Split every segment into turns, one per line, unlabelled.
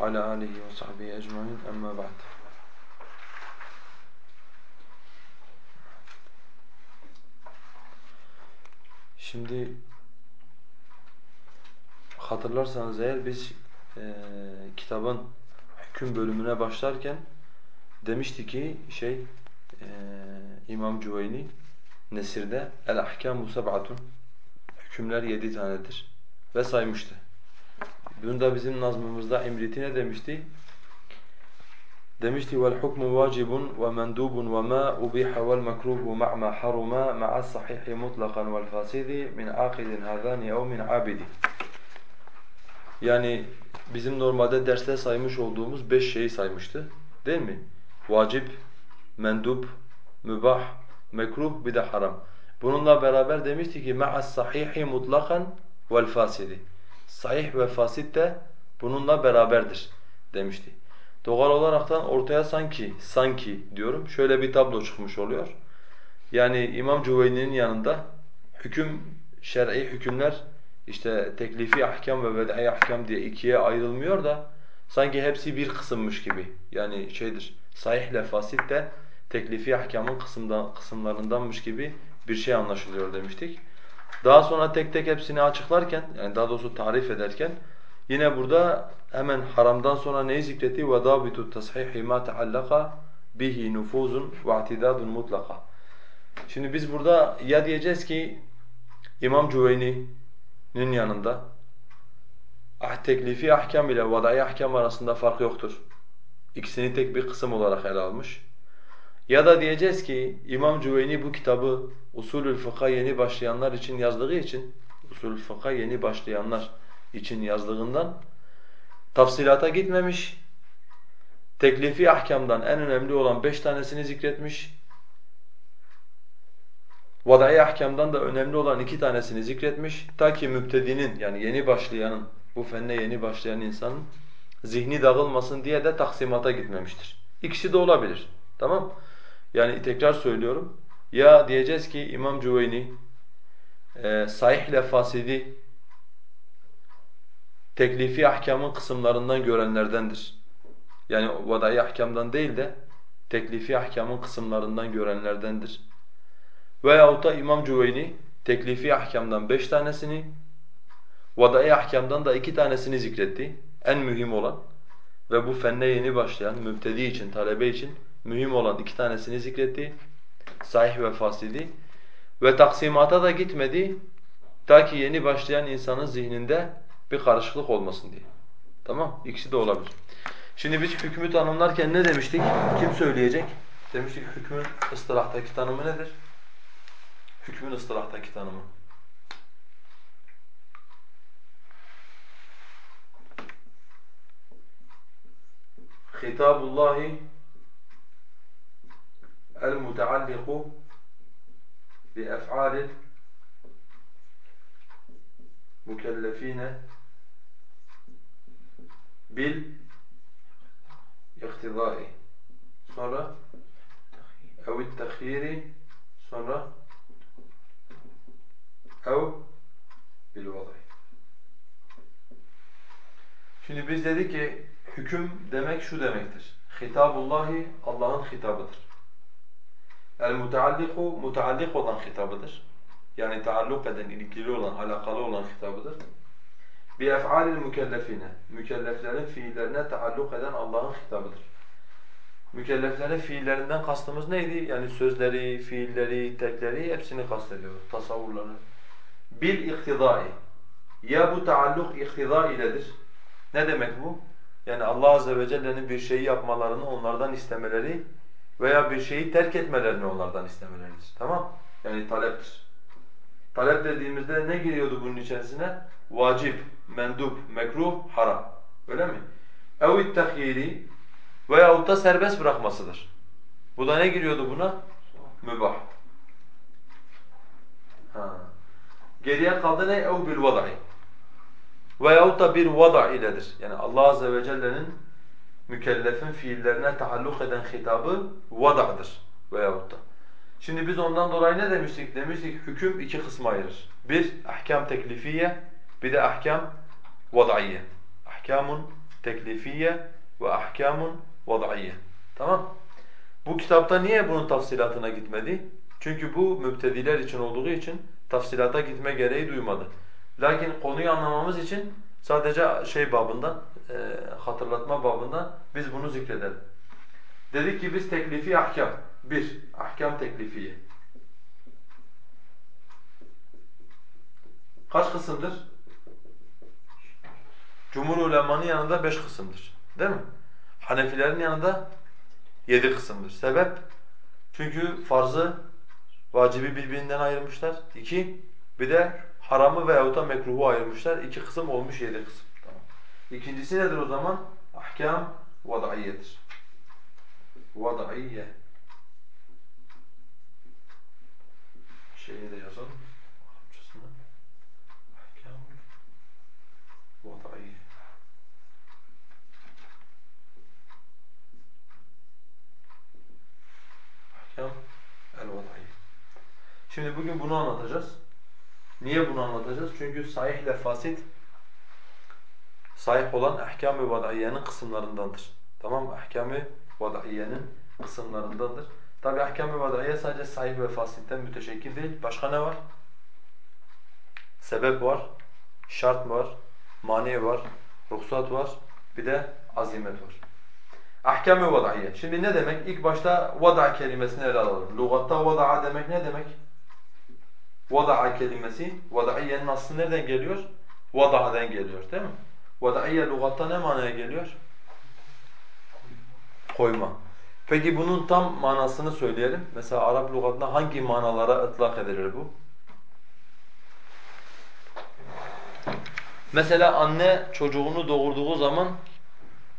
ala alihi ve sahbihi ecmain emma ba'd. Şimdi hatırlarsanız eğer biz e, kitabın hüküm bölümüne başlarken demişti ki şey e, İmam Cüveyni Nesir'de El-Ahkâmu Seb'atun Hükümler yedi tanedir ve saymıştı. Bunu da bizim nazmımızda İmriti ne demişti? Demişti vel hukmu vacibun ve mendubun ve ma ubiha vel makruhu ma'ma haruma ma'a sahihi mutlaqan vel fasidi min akidin hadani ev min abidi. Yani bizim normalde derste saymış olduğumuz beş şeyi saymıştı. Değil mi? Vacip, mendup, mübah, mekruh bir de haram. Bununla beraber demişti ki ma'a sahihi mutlakan vel fasidi. Sahih ve fasit de bununla beraberdir demişti. Doğal olaraktan ortaya sanki, sanki diyorum şöyle bir tablo çıkmış oluyor. Yani İmam Cüveyni'nin yanında hüküm, şer'i hükümler işte teklifi ahkam ve ved'i ahkam diye ikiye ayrılmıyor da sanki hepsi bir kısımmış gibi. Yani şeydir, sahih ile fasit de teklifi ahkamın kısımdan, kısımlarındanmış gibi bir şey anlaşılıyor demiştik. Daha sonra tek tek hepsini açıklarken, yani daha doğrusu tarif ederken yine burada hemen haramdan sonra neyi zikretti? وَضَابِتُ التَّصْحِيحِ مَا تَعَلَّقَ bihi nufuzun ve i'tidadun mutlaka. Şimdi biz burada ya diyeceğiz ki İmam Cüveyni'nin yanında ah, teklifi ahkam ile vadai ahkam arasında fark yoktur. İkisini tek bir kısım olarak ele almış. Ya da diyeceğiz ki İmam Cüveyni bu kitabı usulül fıkha yeni başlayanlar için yazdığı için usulül fıkha yeni başlayanlar için yazdığından tafsilata gitmemiş. Teklifi ahkamdan en önemli olan beş tanesini zikretmiş. Vadai ahkamdan da önemli olan iki tanesini zikretmiş. Ta ki mübtedinin yani yeni başlayanın, bu fenne yeni başlayan insanın zihni dağılmasın diye de taksimata gitmemiştir. İkisi de olabilir. Tamam Yani tekrar söylüyorum. Ya diyeceğiz ki İmam Cüveyni e, sahih ile fasidi teklifi ahkamın kısımlarından görenlerdendir. Yani vadai ahkamdan değil de teklifi ahkamın kısımlarından görenlerdendir. Veyahut da İmam Cüveyni teklifi ahkamdan beş tanesini, vadai ahkamdan da iki tanesini zikretti. En mühim olan ve bu fenne yeni başlayan, mübtedi için, talebe için mühim olan iki tanesini zikretti. Sahih ve fasidi. Ve taksimata da gitmedi ta ki yeni başlayan insanın zihninde bir karışıklık olmasın diye. Tamam? İkisi de olabilir. Şimdi biz hükmü tanımlarken ne demiştik? Kim söyleyecek? Demiştik hükmün ıstılahtaki tanımı nedir? Hükmün ıstılahtaki tanımı. Hitabullahi ef'alil mükellefine bil iktidai sonra evit tehiri sonra bil vadai Şimdi biz dedik ki hüküm demek şu demektir. Hitabullahi Allah'ın hitabıdır. El mutealliku muteallik olan hitabıdır yani taalluk eden, ilgili olan, alakalı olan hitabıdır. Bi ef'alil mükellefine, mükelleflerin fiillerine taalluk eden Allah'ın hitabıdır. Mükelleflerin fiillerinden kastımız neydi? Yani sözleri, fiilleri, tekleri hepsini kastediyor, tasavvurları. Bil iktidai. Ya bu taalluk iktida iledir. Ne demek bu? Yani Allah azze ve celle'nin bir şeyi yapmalarını onlardan istemeleri veya bir şeyi terk etmelerini onlardan istemeleridir. Tamam? Yani taleptir. Talep dediğimizde ne giriyordu bunun içerisine? Vacip, mendup, mekruh, haram. Öyle mi? اَوْ التَّخْيِيرِ veyahut da serbest bırakmasıdır. Bu da ne giriyordu buna? Mübah. Ha. Geriye kaldı ne? اَوْ بِالْوَضَعِ Veyahut da bir vada iledir. Yani Allah Azze ve Celle'nin mükellefin fiillerine taalluk eden hitabı vada'dır veyahut da. Şimdi biz ondan dolayı ne demiştik? Demiştik hüküm iki kısma ayırır. Bir, ahkam teklifiye, bir de ahkam vadaiye. Ahkamun teklifiye ve ahkamun vad'iyye. Tamam? Bu kitapta niye bunun tafsilatına gitmedi? Çünkü bu mübtediler için olduğu için tafsilata gitme gereği duymadı. Lakin konuyu anlamamız için sadece şey babından, e, hatırlatma babından biz bunu zikredelim. Dedik ki biz teklifi ahkam. Bir, ahkam teklifiye. Kaç kısımdır? Cumhur ulemanın yanında beş kısımdır. Değil mi? Hanefilerin yanında yedi kısımdır. Sebep? Çünkü farzı, vacibi birbirinden ayırmışlar. İki, bir de haramı veyahut da mekruhu ayırmışlar. İki kısım olmuş yedi kısım. İkincisi nedir o zaman? Ahkam vadaiyedir. Vadaiye. Şeyi de yazalım. Arapçasını. Ahkam vadaiye. Ahkam el-vadaiye. Şimdi bugün bunu anlatacağız. Niye bunu anlatacağız? Çünkü sahih ile fasit sahih olan ahkam-ı vadaiyenin kısımlarındandır. Tamam mı? Ahkam-ı vadaiyenin kısımlarındandır. Tabi ahkam-ı vadaiye sadece sahih ve fasitten müteşekkil değil. Başka ne var? Sebep var, şart var, mani var, ruhsat var, bir de azimet var. Ahkam-ı vadaiye. Şimdi ne demek? İlk başta vada kelimesini ele alalım. Lugatta vada'a demek ne demek? Vada'a kelimesi, vadaiyenin aslı nereden geliyor? Vada'dan geliyor değil mi? Vadaiye lugatta ne manaya geliyor? Koyma. Peki bunun tam manasını söyleyelim. Mesela Arap lügatında hangi manalara ıtlak edilir bu? Mesela anne çocuğunu doğurduğu zaman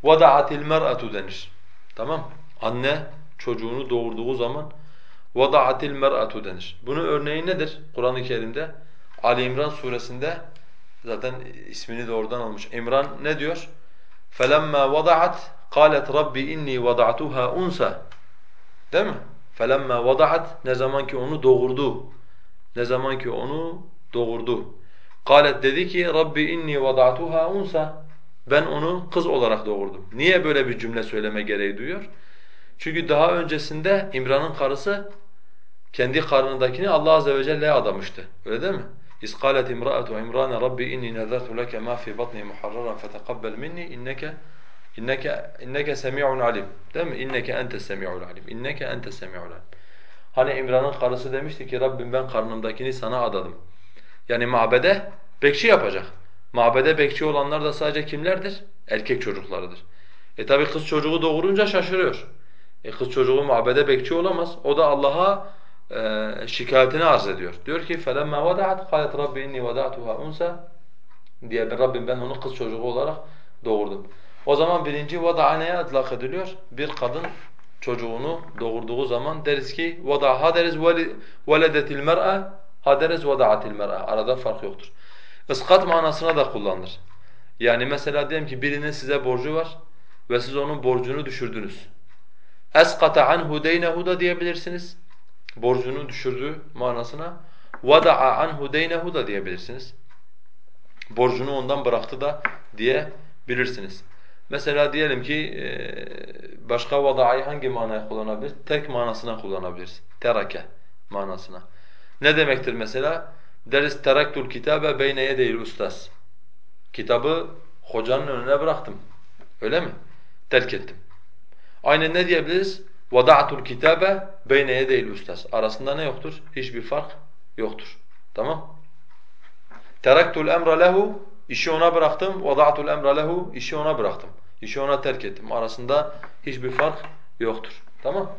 vada'atil mer'atu denir. Tamam? Anne çocuğunu doğurduğu zaman vada'atil mer'atu denir. Bunun örneği nedir Kur'an-ı Kerim'de? Ali İmran suresinde zaten ismini de oradan almış. İmran ne diyor? فَلَمَّا وَضَعَتْ قَالَتْ رَبِّ اِنِّي وَضَعْتُهَا اُنْسَى Değil mi? فَلَمَّا وَضَعَتْ Ne zaman ki onu doğurdu. Ne zaman ki onu doğurdu. قَالَتْ dedi ki Rabbi inni وَضَعْتُهَا اُنْسَى Ben onu kız olarak doğurdum. Niye böyle bir cümle söyleme gereği duyuyor? Çünkü daha öncesinde İmran'ın karısı kendi karnındakini Allah azze ve celle'ye adamıştı. Öyle değil mi? İz قالت امرأة عمران ربي إني نذرت لك ما في بطني محررا فتقبل مني إنك إنك إنك سميع عليم. Değil mi? İnneke entes semi'ul alim. İnneke entes semi'ul alim. Hani İmran'ın karısı demişti ki Rabbim ben karnımdakini sana adadım. Yani mabede bekçi yapacak. Mabede bekçi olanlar da sadece kimlerdir? Erkek çocuklarıdır. E tabi kız çocuğu doğurunca şaşırıyor. E kız çocuğu mabede bekçi olamaz. O da Allah'a e, şikayetini arz ediyor. Diyor ki فَلَمَّا وَدَعَتْ قَالَتْ رَبِّ اِنِّي وَدَعْتُهَا اُنْسَى diye ben Rabbim ben onu kız çocuğu olarak doğurdum. O zaman birinci vada'a neye ıtlak ediliyor? Bir kadın çocuğunu doğurduğu zaman deriz ki vada ha deriz veledetil mer'a ha deriz vada'atil mer'a. Arada fark yoktur. Iskat manasına da kullanılır. Yani mesela diyelim ki birinin size borcu var ve siz onun borcunu düşürdünüz. Eskata anhu deynehu da diyebilirsiniz. Borcunu düşürdüğü manasına. Vada'a anhu deynehu da diyebilirsiniz. Borcunu ondan bıraktı da diyebilirsiniz. Mesela diyelim ki başka vada'ayı hangi manaya kullanabiliriz? Terk manasına kullanabiliriz. Terake manasına. Ne demektir mesela? Deriz teraktul kitabe beyne yedeyil ustaz. Kitabı hocanın önüne bıraktım. Öyle mi? Terk ettim. Aynen ne diyebiliriz? وَضَعْتُ الْكِتَابَ بَيْنَ يَدَيْ الْاُسْتَاسِ Arasında ne yoktur? Hiçbir fark yoktur. Tamam? تَرَكْتُ الْاَمْرَ لَهُ İşi ona bıraktım. وَضَعْتُ الْاَمْرَ لَهُ İşi ona bıraktım. İşi ona terk ettim. Arasında hiçbir fark yoktur. Tamam?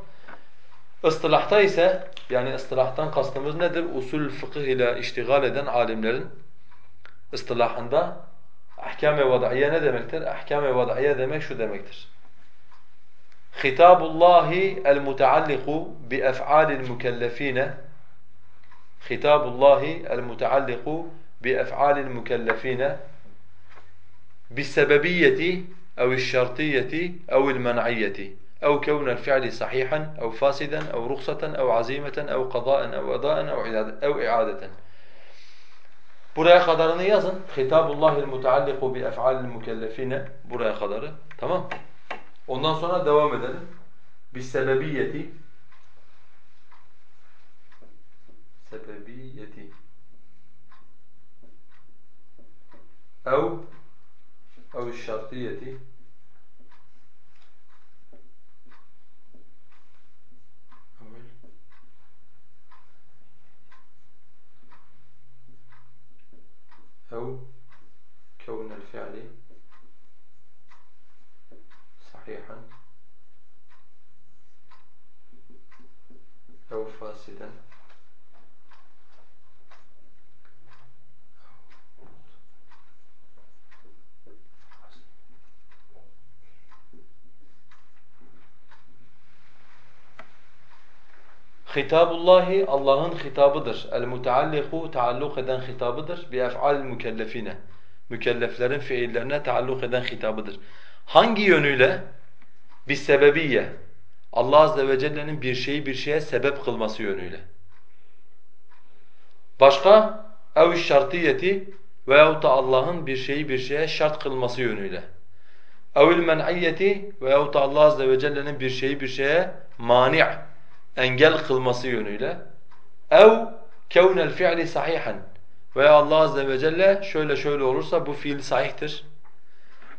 Istılahta ise yani ıstılahtan kastımız nedir? Usul fıkıh ile iştigal eden alimlerin ıstılahında ahkam-ı vadaiye ne demektir? Ahkam-ı vadaiye demek şu demektir. خطاب الله المتعلق بأفعال المكلفين خطاب الله المتعلق بأفعال المكلفين بالسببية أو الشرطية أو المنعية أو كون الفعل صحيحا أو فاسدا أو رخصة أو عزيمة أو قضاء أو أداء أو إعادة Buraya kadarını yazın. Hitabullah المتعلق بأفعال المكلفين buraya kadarı. Tamam Ondan sonra devam edelim. Bis sebebiyeti sebebiyeti ev ev şartiyeti أو كون الفعل صحيحا أو فاسدا Hitabullahi Allah'ın hitabıdır. El mutealliku taalluk eden hitabıdır. Bi ef'al mükellefine. Mükelleflerin fiillerine taalluk eden hitabıdır. Hangi yönüyle? Bir sebebiye. Allah azze ve celle'nin bir şeyi bir şeye sebep kılması yönüyle. Başka ev şartiyeti veyahut da Allah'ın bir şeyi bir şeye şart kılması yönüyle. Evil men'iyeti veyahut da Allah azze ve celle'nin bir şeyi bir şeye mani' engel kılması yönüyle ev kevnel fi'li sahihan veya Allah azze ve celle şöyle şöyle olursa bu fiil sahihtir.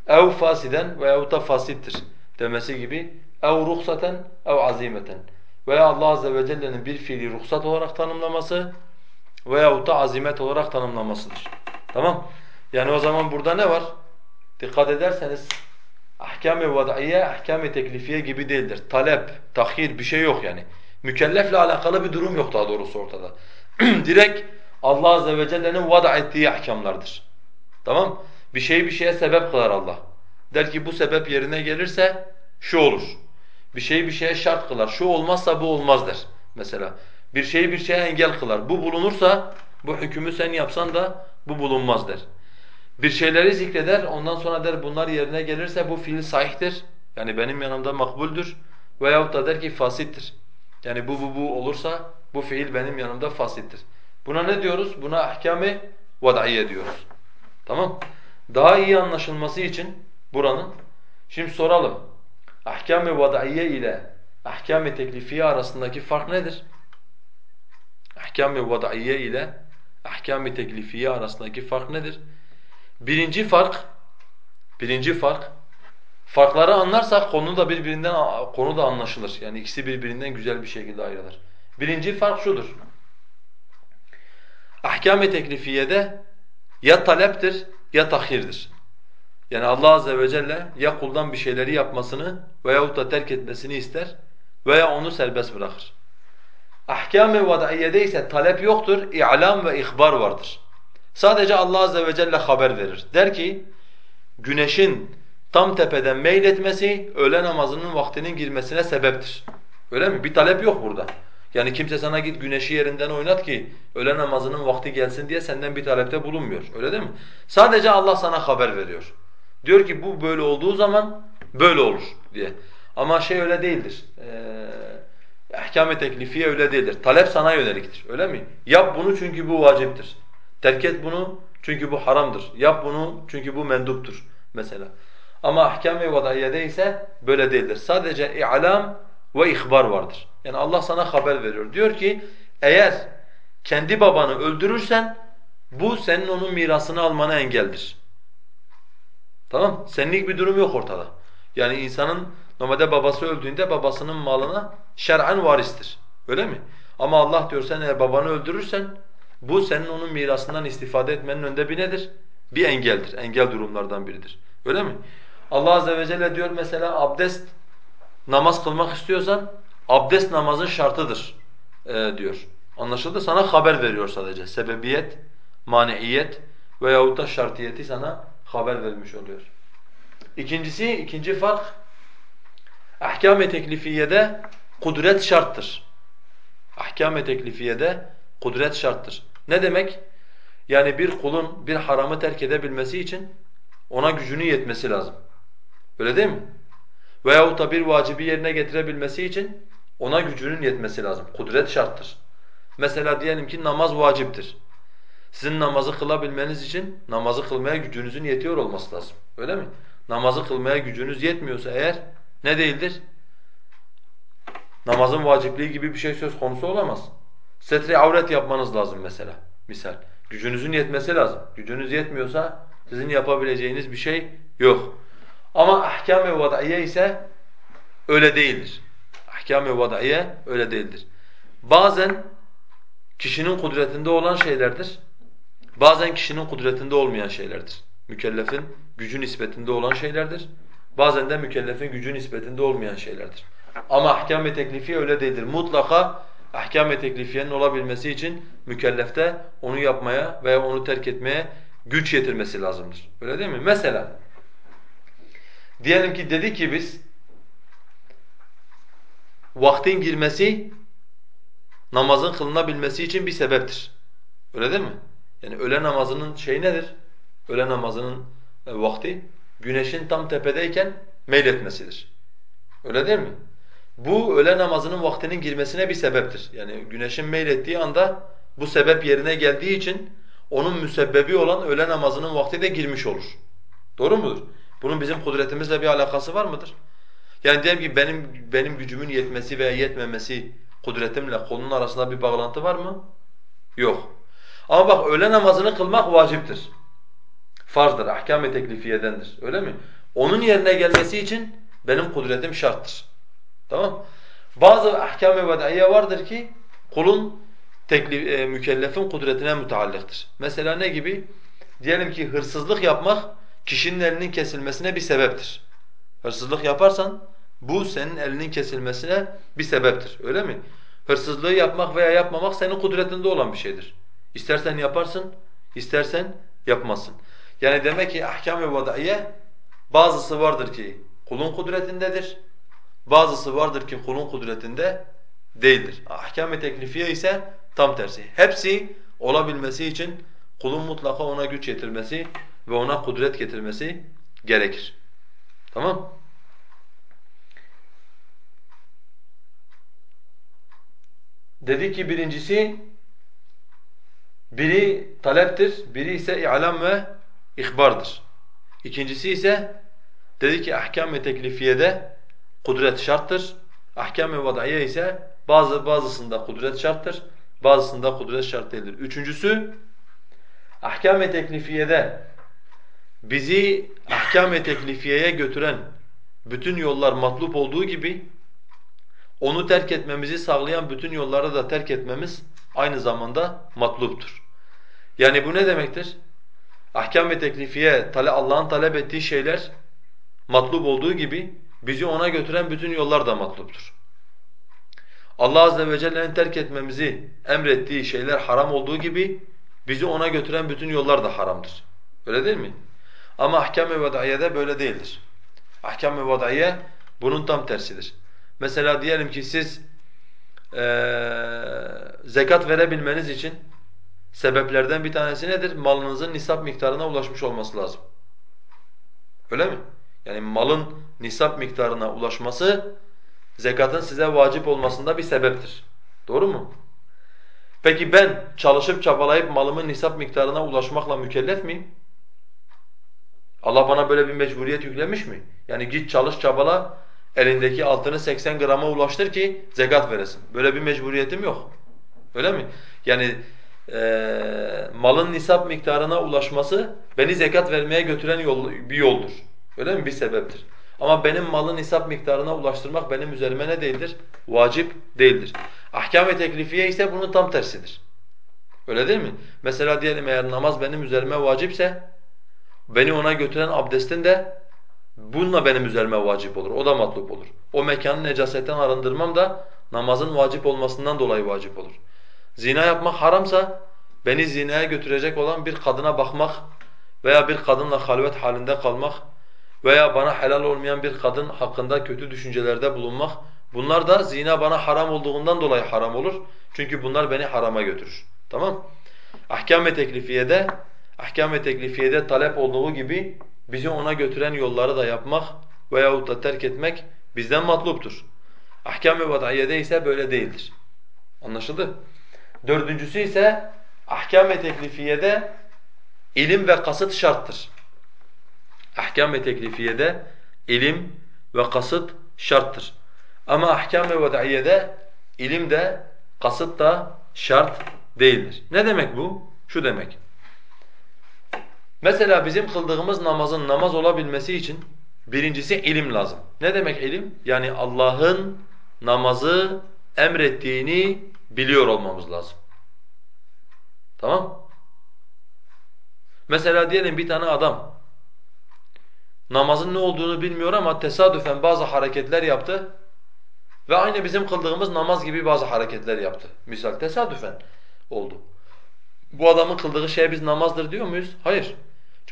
Ev fasiden veya da fasittir demesi gibi ev ruhsaten ev azimeten veya Allah azze ve celle'nin bir fiili ruhsat olarak tanımlaması veya da azimet olarak tanımlamasıdır. Tamam? Yani o zaman burada ne var? Dikkat ederseniz ahkam-ı vad'iye, ahkam-ı teklifiye gibi değildir. Talep, tahhir bir şey yok yani. Mükellefle alakalı bir durum yok daha doğrusu ortada. Direkt Allah azze ve celle'nin vada ettiği ahkamlardır. Tamam? Bir şeyi bir şeye sebep kılar Allah. Der ki bu sebep yerine gelirse şu olur. Bir şeyi bir şeye şart kılar. Şu olmazsa bu olmaz der. Mesela bir şeyi bir şeye engel kılar. Bu bulunursa bu hükmü sen yapsan da bu bulunmaz der. Bir şeyleri zikreder ondan sonra der bunlar yerine gelirse bu fiil sahihtir. Yani benim yanımda makbuldür. Veyahut da der ki fasittir. Yani bu bu bu olursa bu fiil benim yanımda fasittir. Buna ne diyoruz? Buna ahkam-ı vad'iye diyoruz. Tamam? Daha iyi anlaşılması için buranın şimdi soralım. Ahkam-ı vad'iye ile ahkam-ı teklifiye arasındaki fark nedir? Ahkam-ı vad'iye ile ahkam-ı teklifiye arasındaki fark nedir? Birinci fark birinci fark Farkları anlarsak konu da birbirinden konu da anlaşılır. Yani ikisi birbirinden güzel bir şekilde ayrılır. Birinci fark şudur. Ahkam-ı teklifiyede ya taleptir ya tahhirdir. Yani Allah azze ve celle ya kuldan bir şeyleri yapmasını veyahut da terk etmesini ister veya onu serbest bırakır. Ahkam-ı vad'iyede ise talep yoktur, i'lam ve ihbar vardır. Sadece Allah azze ve celle haber verir. Der ki güneşin tam tepeden meyletmesi öğle namazının vaktinin girmesine sebeptir. Öyle mi? Bir talep yok burada. Yani kimse sana git güneşi yerinden oynat ki öğle namazının vakti gelsin diye senden bir talepte bulunmuyor. Öyle değil mi? Sadece Allah sana haber veriyor. Diyor ki bu böyle olduğu zaman böyle olur diye. Ama şey öyle değildir. Ee, ahkam-ı teklifiye öyle değildir. Talep sana yöneliktir. Öyle mi? Yap bunu çünkü bu vaciptir. Terk et bunu çünkü bu haramdır. Yap bunu çünkü bu menduptur mesela. Ama ahkam-ı vada'iyede ise böyle değildir. Sadece i'lam ve ihbar vardır. Yani Allah sana haber veriyor. Diyor ki eğer kendi babanı öldürürsen bu senin onun mirasını almana engeldir. Tamam? Senlik bir durum yok ortada. Yani insanın normalde babası öldüğünde babasının malına şer'an varistir. Öyle mi? Ama Allah diyor sen eğer babanı öldürürsen bu senin onun mirasından istifade etmenin önünde bir nedir? Bir engeldir. Engel durumlardan biridir. Öyle mi? Allah azze ve celle diyor mesela abdest namaz kılmak istiyorsan abdest namazın şartıdır e, diyor. Anlaşıldı? Sana haber veriyor sadece. Sebebiyet, maniiyet veyahut da şartiyeti sana haber vermiş oluyor. İkincisi, ikinci fark ahkam-ı teklifiyede kudret şarttır. Ahkam-ı teklifiyede kudret şarttır. Ne demek? Yani bir kulun bir haramı terk edebilmesi için ona gücünün yetmesi lazım. Öyle değil mi? Veyahut da bir vacibi yerine getirebilmesi için ona gücünün yetmesi lazım. Kudret şarttır. Mesela diyelim ki namaz vaciptir. Sizin namazı kılabilmeniz için namazı kılmaya gücünüzün yetiyor olması lazım. Öyle mi? Namazı kılmaya gücünüz yetmiyorsa eğer ne değildir? Namazın vacipliği gibi bir şey söz konusu olamaz. Setri avret yapmanız lazım mesela. Misal. Gücünüzün yetmesi lazım. Gücünüz yetmiyorsa sizin yapabileceğiniz bir şey yok. Ama ahkam-ı vadaiye ise öyle değildir. Ahkam-ı vadaiye öyle değildir. Bazen kişinin kudretinde olan şeylerdir. Bazen kişinin kudretinde olmayan şeylerdir. Mükellefin gücü nispetinde olan şeylerdir. Bazen de mükellefin gücü nispetinde olmayan şeylerdir. Ama ahkam-ı teklifiye öyle değildir. Mutlaka ahkam-ı teklifiyenin olabilmesi için mükellefte onu yapmaya veya onu terk etmeye güç yetirmesi lazımdır. Öyle değil mi? Mesela diyelim ki dedi ki biz vaktin girmesi namazın kılınabilmesi için bir sebeptir. Öyle değil mi? Yani öğle namazının şey nedir? Öğle namazının e, vakti güneşin tam tepedeyken meyletmesidir. Öyle değil mi? Bu öğle namazının vaktinin girmesine bir sebeptir. Yani güneşin meylettiği anda bu sebep yerine geldiği için onun müsebbebi olan öğle namazının vakti de girmiş olur. Doğru mudur? Bunun bizim kudretimizle bir alakası var mıdır? Yani diyelim ki benim benim gücümün yetmesi veya yetmemesi kudretimle kolunun arasında bir bağlantı var mı? Yok. Ama bak öğle namazını kılmak vaciptir. Farzdır, ahkam-ı teklifiyedendir. Öyle mi? Onun yerine gelmesi için benim kudretim şarttır. Tamam Bazı ahkam-ı vedaiye vardır ki kulun teklif, e, mükellefin kudretine müteallıktır. Mesela ne gibi? Diyelim ki hırsızlık yapmak kişinin elinin kesilmesine bir sebeptir. Hırsızlık yaparsan bu senin elinin kesilmesine bir sebeptir. Öyle mi? Hırsızlığı yapmak veya yapmamak senin kudretinde olan bir şeydir. İstersen yaparsın, istersen yapmazsın. Yani demek ki ahkam-ı vadaiye bazısı vardır ki kulun kudretindedir. Bazısı vardır ki kulun kudretinde değildir. Ahkam-ı teklifiye ise tam tersi. Hepsi olabilmesi için kulun mutlaka ona güç getirmesi ve ona kudret getirmesi gerekir. Tamam? Dedi ki birincisi biri taleptir, biri ise i'lam ve ihbardır. İkincisi ise dedi ki ahkam ve teklifiyede kudret şarttır. Ahkam ve vadaiye ise bazı bazısında kudret şarttır, bazısında kudret şart değildir. Üçüncüsü ahkam ve teklifiyede bizi ahkam ve teklifiyeye götüren bütün yollar matlup olduğu gibi onu terk etmemizi sağlayan bütün yolları da terk etmemiz aynı zamanda matluptur. Yani bu ne demektir? Ahkam ve teklifiye Allah'ın talep ettiği şeyler matlub olduğu gibi bizi ona götüren bütün yollar da matluptur. Allah azze ve celle'nin terk etmemizi emrettiği şeyler haram olduğu gibi bizi ona götüren bütün yollar da haramdır. Öyle değil mi? Ama ahkam-ı vedaiye'de böyle değildir. Ahkam-ı vedaiye bunun tam tersidir. Mesela diyelim ki siz ee, zekat verebilmeniz için sebeplerden bir tanesi nedir? Malınızın nisap miktarına ulaşmış olması lazım. Öyle mi? Yani malın nisap miktarına ulaşması zekatın size vacip olmasında bir sebeptir. Doğru mu? Peki ben çalışıp çabalayıp malımın nisap miktarına ulaşmakla mükellef miyim? Allah bana böyle bir mecburiyet yüklemiş mi? Yani git çalış çabala elindeki altını 80 grama ulaştır ki zekat veresin. Böyle bir mecburiyetim yok. Öyle mi? Yani e, malın nisap miktarına ulaşması beni zekat vermeye götüren yol, bir yoldur. Öyle mi? Bir sebeptir. Ama benim malın nisap miktarına ulaştırmak benim üzerime ne değildir? Vacip değildir. Ahkam-ı teklifiye ise bunun tam tersidir. Öyle değil mi? Mesela diyelim eğer namaz benim üzerime vacipse beni ona götüren abdestin de bununla benim üzerime vacip olur. O da matlup olur. O mekanı necasetten arındırmam da namazın vacip olmasından dolayı vacip olur. Zina yapmak haramsa beni zinaya götürecek olan bir kadına bakmak veya bir kadınla halvet halinde kalmak veya bana helal olmayan bir kadın hakkında kötü düşüncelerde bulunmak bunlar da zina bana haram olduğundan dolayı haram olur. Çünkü bunlar beni harama götürür. Tamam? Ahkam-ı teklifiyede ahkam-ı teklifiyede talep olduğu gibi bizi ona götüren yolları da yapmak veyahut da terk etmek bizden matluptur. Ahkam-ı vadiyede ise böyle değildir. Anlaşıldı? Dördüncüsü ise ahkam-ı teklifiyede ilim ve kasıt şarttır. Ahkam-ı teklifiyede ilim ve kasıt şarttır. Ama ahkam-ı ved'iyede ilim de kasıt da şart değildir. Ne demek bu? Şu demek. Mesela bizim kıldığımız namazın namaz olabilmesi için birincisi ilim lazım. Ne demek ilim? Yani Allah'ın namazı emrettiğini biliyor olmamız lazım. Tamam? Mesela diyelim bir tane adam namazın ne olduğunu bilmiyor ama tesadüfen bazı hareketler yaptı ve aynı bizim kıldığımız namaz gibi bazı hareketler yaptı. Misal tesadüfen oldu. Bu adamın kıldığı şey biz namazdır diyor muyuz? Hayır.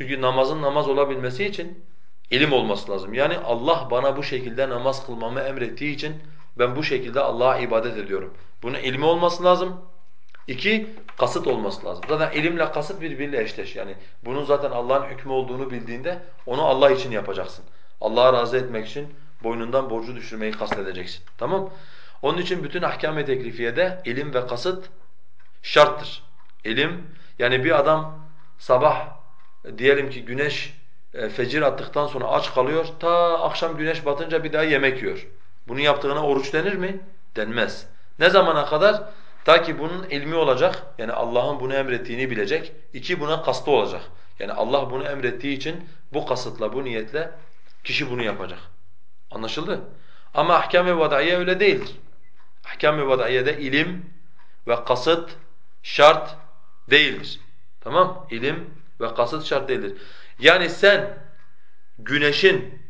Çünkü namazın namaz olabilmesi için ilim olması lazım. Yani Allah bana bu şekilde namaz kılmamı emrettiği için ben bu şekilde Allah'a ibadet ediyorum. Bunun ilmi olması lazım. İki, kasıt olması lazım. Zaten ilimle kasıt birbiriyle eşleş. Yani bunun zaten Allah'ın hükmü olduğunu bildiğinde onu Allah için yapacaksın. Allah'a razı etmek için boynundan borcu düşürmeyi kastedeceksin. Tamam? Onun için bütün ahkam-ı teklifiyede ilim ve kasıt şarttır. İlim, yani bir adam sabah diyelim ki güneş e, fecir attıktan sonra aç kalıyor, ta akşam güneş batınca bir daha yemek yiyor. Bunu yaptığına oruç denir mi? Denmez. Ne zamana kadar? Ta ki bunun ilmi olacak, yani Allah'ın bunu emrettiğini bilecek. İki, buna kastı olacak. Yani Allah bunu emrettiği için bu kasıtla, bu niyetle kişi bunu yapacak. Anlaşıldı? Ama ahkam-ı vadaiye öyle değildir. Ahkam-ı vadaiyede ilim ve kasıt şart değildir. Tamam? İlim ve kasıt şart değildir. Yani sen güneşin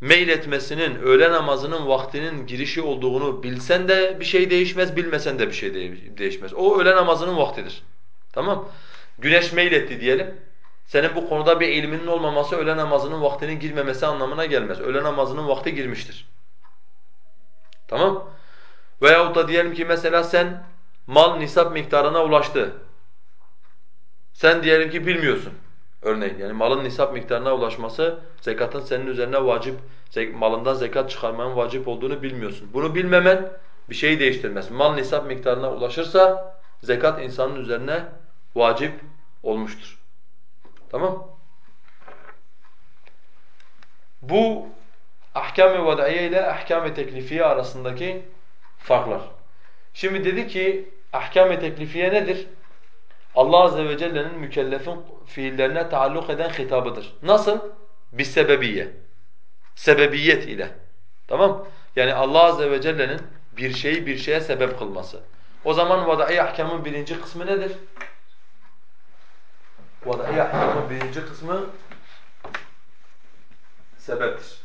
meyletmesinin, öğle namazının vaktinin girişi olduğunu bilsen de bir şey değişmez, bilmesen de bir şey değişmez. O öğle namazının vaktidir. Tamam? Güneş meyletti diyelim. Senin bu konuda bir ilminin olmaması öğle namazının vaktinin girmemesi anlamına gelmez. Öğle namazının vakti girmiştir. Tamam? Veyahut da diyelim ki mesela sen mal nisap miktarına ulaştı. Sen diyelim ki bilmiyorsun. Örneğin yani malın nisap miktarına ulaşması zekatın senin üzerine vacip, malından zekat çıkarmanın vacip olduğunu bilmiyorsun. Bunu bilmemen bir şeyi değiştirmez. Mal nisap miktarına ulaşırsa zekat insanın üzerine vacip olmuştur. Tamam? Bu ahkam-ı vadaiye ile ahkam-ı teklifiye arasındaki farklar. Şimdi dedi ki ahkam-ı teklifiye nedir? Allah azze ve celle'nin mükellefin fiillerine taalluk eden hitabıdır. Nasıl? Bir sebebiye. Sebebiyet ile. Tamam? Yani Allah azze ve celle'nin bir şeyi bir şeye sebep kılması. O zaman vadai ahkamın birinci kısmı nedir? Vadai ahkamın birinci kısmı sebeptir.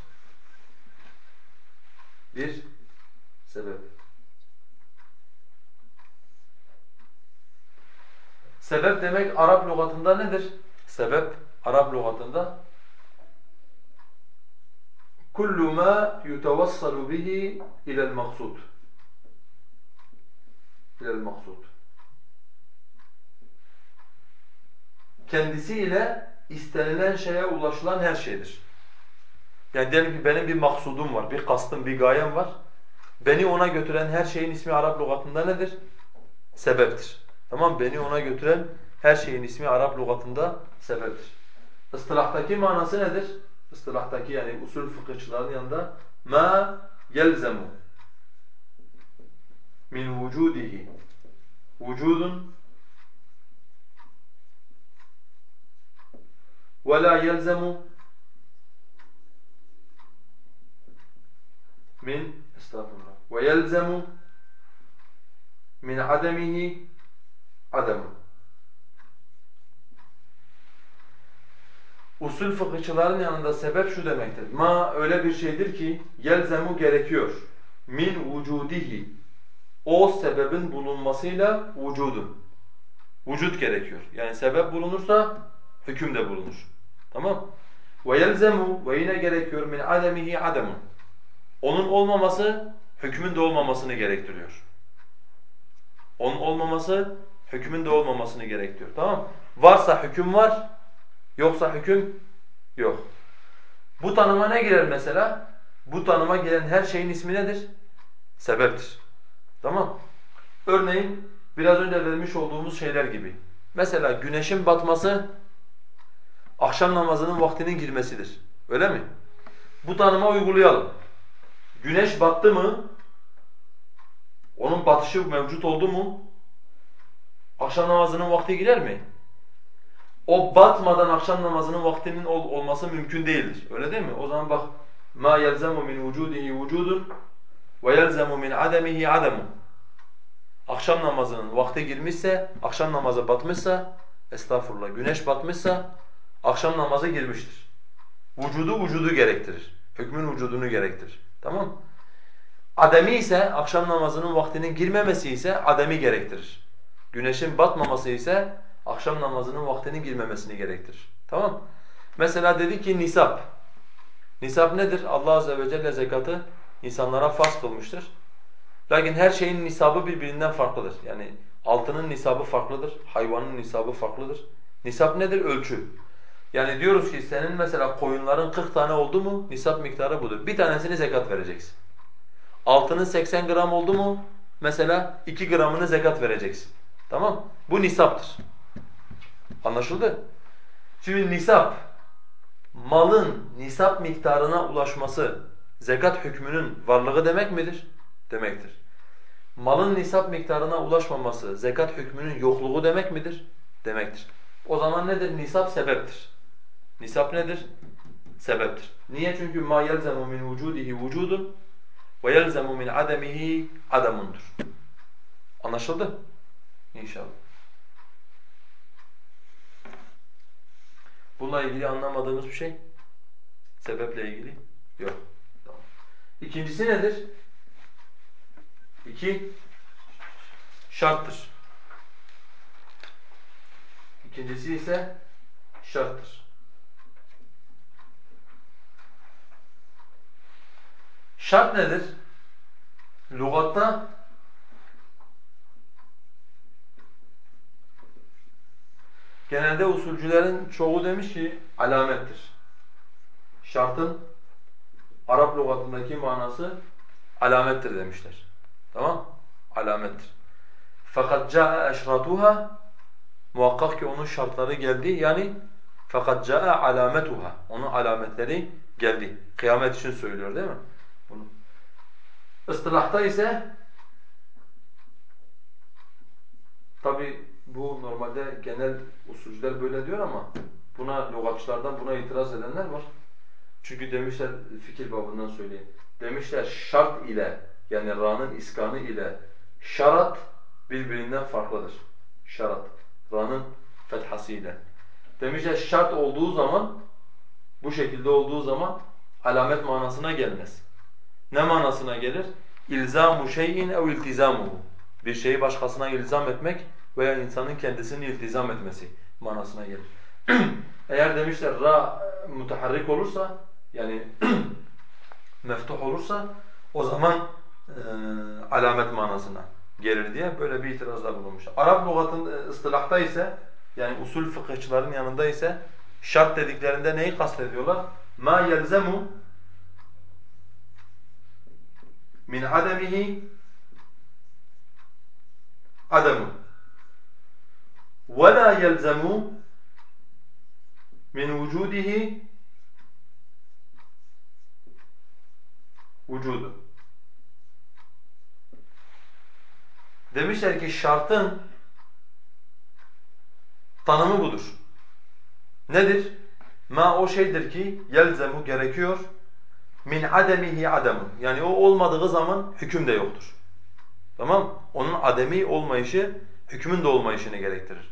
Bir sebep. Sebep demek Arap lügatında nedir? Sebep Arap lügatında kullu ma yutawassalu bihi ila'l maksud. İla'l maksud. Kendisiyle istenilen şeye ulaşılan her şeydir. Yani diyelim ki benim bir maksudum var, bir kastım, bir gayem var. Beni ona götüren her şeyin ismi Arap lügatında nedir? Sebeptir. Tamam Beni ona götüren her şeyin ismi Arap lügatında sebeptir. Istilahtaki manası nedir? Istilahtaki yani usul fıkıhçıların yanında ma yelzemu min vücudihi vücudun ve la yelzemu min estağfurullah ve yelzemu min ademihi adamı. Usul fıkıhçıların yanında sebep şu demektir. Ma öyle bir şeydir ki yelzemu gerekiyor. Min vücudihi. O sebebin bulunmasıyla vücudun. Vücut gerekiyor. Yani sebep bulunursa hüküm de bulunur. Tamam? Ve yelzemu ve yine gerekiyor min ademihi ademun. Onun olmaması hükmün de olmamasını gerektiriyor. Onun olmaması hükmün de olmamasını gerektiriyor. Tamam Varsa hüküm var, yoksa hüküm yok. Bu tanıma ne girer mesela? Bu tanıma giren her şeyin ismi nedir? Sebeptir. Tamam Örneğin biraz önce vermiş olduğumuz şeyler gibi. Mesela güneşin batması akşam namazının vaktinin girmesidir. Öyle mi? Bu tanıma uygulayalım. Güneş battı mı? Onun batışı mevcut oldu mu? Akşam namazının vakti girer mi? O batmadan akşam namazının vaktinin ol olması mümkün değildir. Öyle değil mi? O zaman bak ma yelzemu min vucudihi vucudun ve yelzemu min ademihi ademu. Akşam namazının vakti girmişse, akşam namazı batmışsa, estağfurullah güneş batmışsa akşam namazı girmiştir. Vücudu vücudu gerektirir. Hükmün vücudunu gerektirir. Tamam Ademi ise akşam namazının vaktinin girmemesi ise ademi gerektirir. Güneşin batmaması ise akşam namazının vaktinin girmemesini gerektirir. Tamam Mesela dedi ki nisap. Nisap nedir? Allah azze ve celle zekatı insanlara farz kılmıştır. Lakin her şeyin nisabı birbirinden farklıdır. Yani altının nisabı farklıdır, hayvanın nisabı farklıdır. Nisap nedir? Ölçü. Yani diyoruz ki senin mesela koyunların 40 tane oldu mu nisap miktarı budur. Bir tanesini zekat vereceksin. Altının 80 gram oldu mu mesela 2 gramını zekat vereceksin. Tamam? Bu nisaptır. Anlaşıldı? Şimdi nisap, malın nisap miktarına ulaşması zekat hükmünün varlığı demek midir? Demektir. Malın nisap miktarına ulaşmaması zekat hükmünün yokluğu demek midir? Demektir. O zaman nedir? Nisap sebeptir. Nisap nedir? Sebeptir. Niye? Çünkü ma yelzemu min vücudihi vücudun ve yelzemu min ademihi adamundur. Anlaşıldı? İnşallah. Bununla ilgili anlamadığımız bir şey? Sebeple ilgili? Yok. Tamam. İkincisi nedir? İki, şarttır. İkincisi ise şarttır. Şart nedir? Lugatta genelde usulcülerin çoğu demiş ki alamettir. Şartın Arap lügatındaki manası alamettir demişler. Tamam? Alamettir. Fakat caa eşratuha muhakkak ki onun şartları geldi. Yani fakat caa alametuha. Onun alametleri geldi. Kıyamet için söylüyor değil mi? Bunu. Istılahta ise tabi bu normalde genel usulcüler böyle diyor ama buna lügatçılardan buna itiraz edenler var. Çünkü demişler fikir babından söyleyeyim. Demişler şart ile yani ra'nın iskanı ile şarat birbirinden farklıdır. Şarat. Ra'nın fethası ile. Demişler şart olduğu zaman bu şekilde olduğu zaman alamet manasına gelmez. Ne manasına gelir? İlzamu şeyin ev iltizamuhu. Bir şeyi başkasına ilzam etmek veya insanın kendisini iltizam etmesi manasına gelir. Eğer demişler ra mutaharrik olursa yani meftuh olursa o zaman e, alamet manasına gelir diye böyle bir itirazda bulunmuş. Arap lügatın e, ıstılahta ise yani usul fıkıhçıların yanında ise şart dediklerinde neyi kastediyorlar? Ma yelzemu min ademihi ademu la yelzemu min vücudihi vücudu. Demişler ki şartın tanımı budur. Nedir? Ma o şeydir ki yelzemu gerekiyor min ademihi ademu. Yani o olmadığı zaman hüküm de yoktur. Tamam? Onun ademi olmayışı hükmün de olmayışını gerektirir.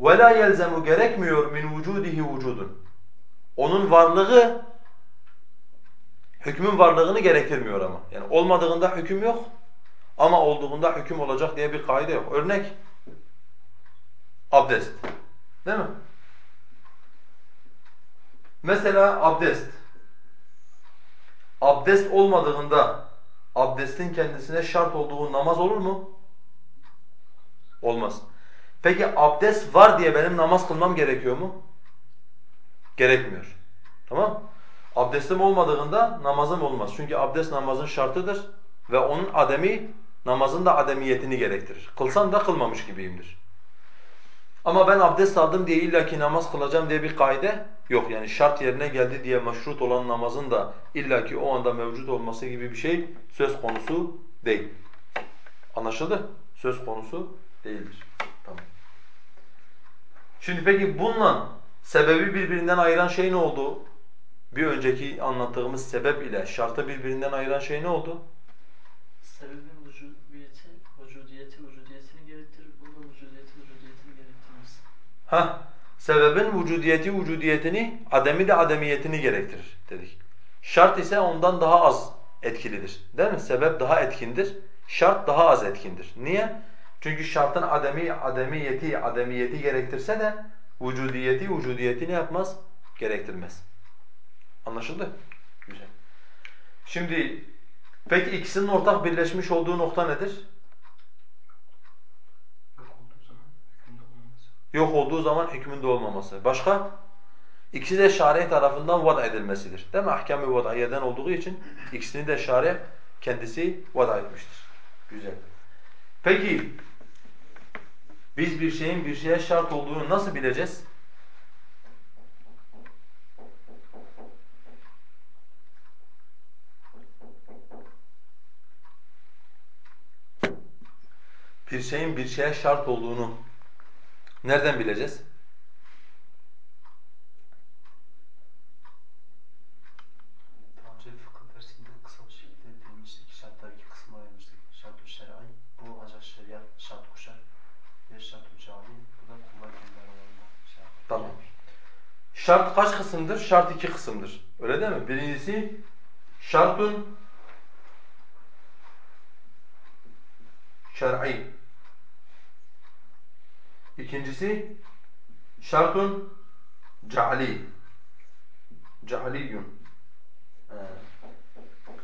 La yelzemu gerekmiyor min vücudihi vücudun. Onun varlığı hükmün varlığını gerektirmiyor ama. Yani olmadığında hüküm yok ama olduğunda hüküm olacak diye bir kaide yok. Örnek abdest. Değil mi? Mesela abdest. Abdest olmadığında abdestin kendisine şart olduğu namaz olur mu? Olmaz. Peki abdest var diye benim namaz kılmam gerekiyor mu? Gerekmiyor. Tamam? Abdestim olmadığında namazım olmaz. Çünkü abdest namazın şartıdır ve onun ademi namazın da ademiyetini gerektirir. Kılsan da kılmamış gibiyimdir. Ama ben abdest aldım diye illaki namaz kılacağım diye bir kaide yok. Yani şart yerine geldi diye meşrut olan namazın da illaki o anda mevcut olması gibi bir şey söz konusu değil. Anlaşıldı? Söz konusu değildir. Şimdi peki bununla sebebi birbirinden ayıran şey ne oldu? Bir önceki anlattığımız sebep ile şartı birbirinden ayıran şey ne oldu?
Sebebin vücudiyeti, vücudiyeti, vücudiyetini gerektirir. Burada vücudiyeti, vücudiyetini gerektirmez.
Ha, sebebin vücudiyeti vücudiyetini, ademi de ademiyetini gerektirir dedik. Şart ise ondan daha az etkilidir. Değil mi? Sebep daha etkindir. Şart daha az etkindir. Niye? Çünkü şartın ademi, ademiyeti, ademiyeti gerektirse de vücudiyeti, vücudiyeti ne yapmaz? Gerektirmez. Anlaşıldı? Güzel. Şimdi peki ikisinin ortak birleşmiş olduğu nokta nedir?
Yok olduğu zaman hükmünde olmaması.
Başka? İkisi de şari tarafından vad edilmesidir. Değil mi? Ahkam-ı vad'iyeden olduğu için ikisini de şari kendisi vad etmiştir. Güzel. Peki biz bir şeyin bir şeye şart olduğunu nasıl bileceğiz? Bir şeyin bir şeye şart olduğunu nereden bileceğiz?
Daha önce fıkıh dersinde kısa bir şekilde değinmiştik. Şartlar iki kısma ayırmıştık. Şart-ı şer'i, bu ancak şeriat şart kuşar. Bir şart-ı cali, bu da kullar kendi aralarında şey yapar.
Tamam. Şart kaç kısımdır? Şart iki kısımdır. Öyle değil mi? Birincisi şartun şer'i. İkincisi şartun ca'li. Ca'liyun. Ee,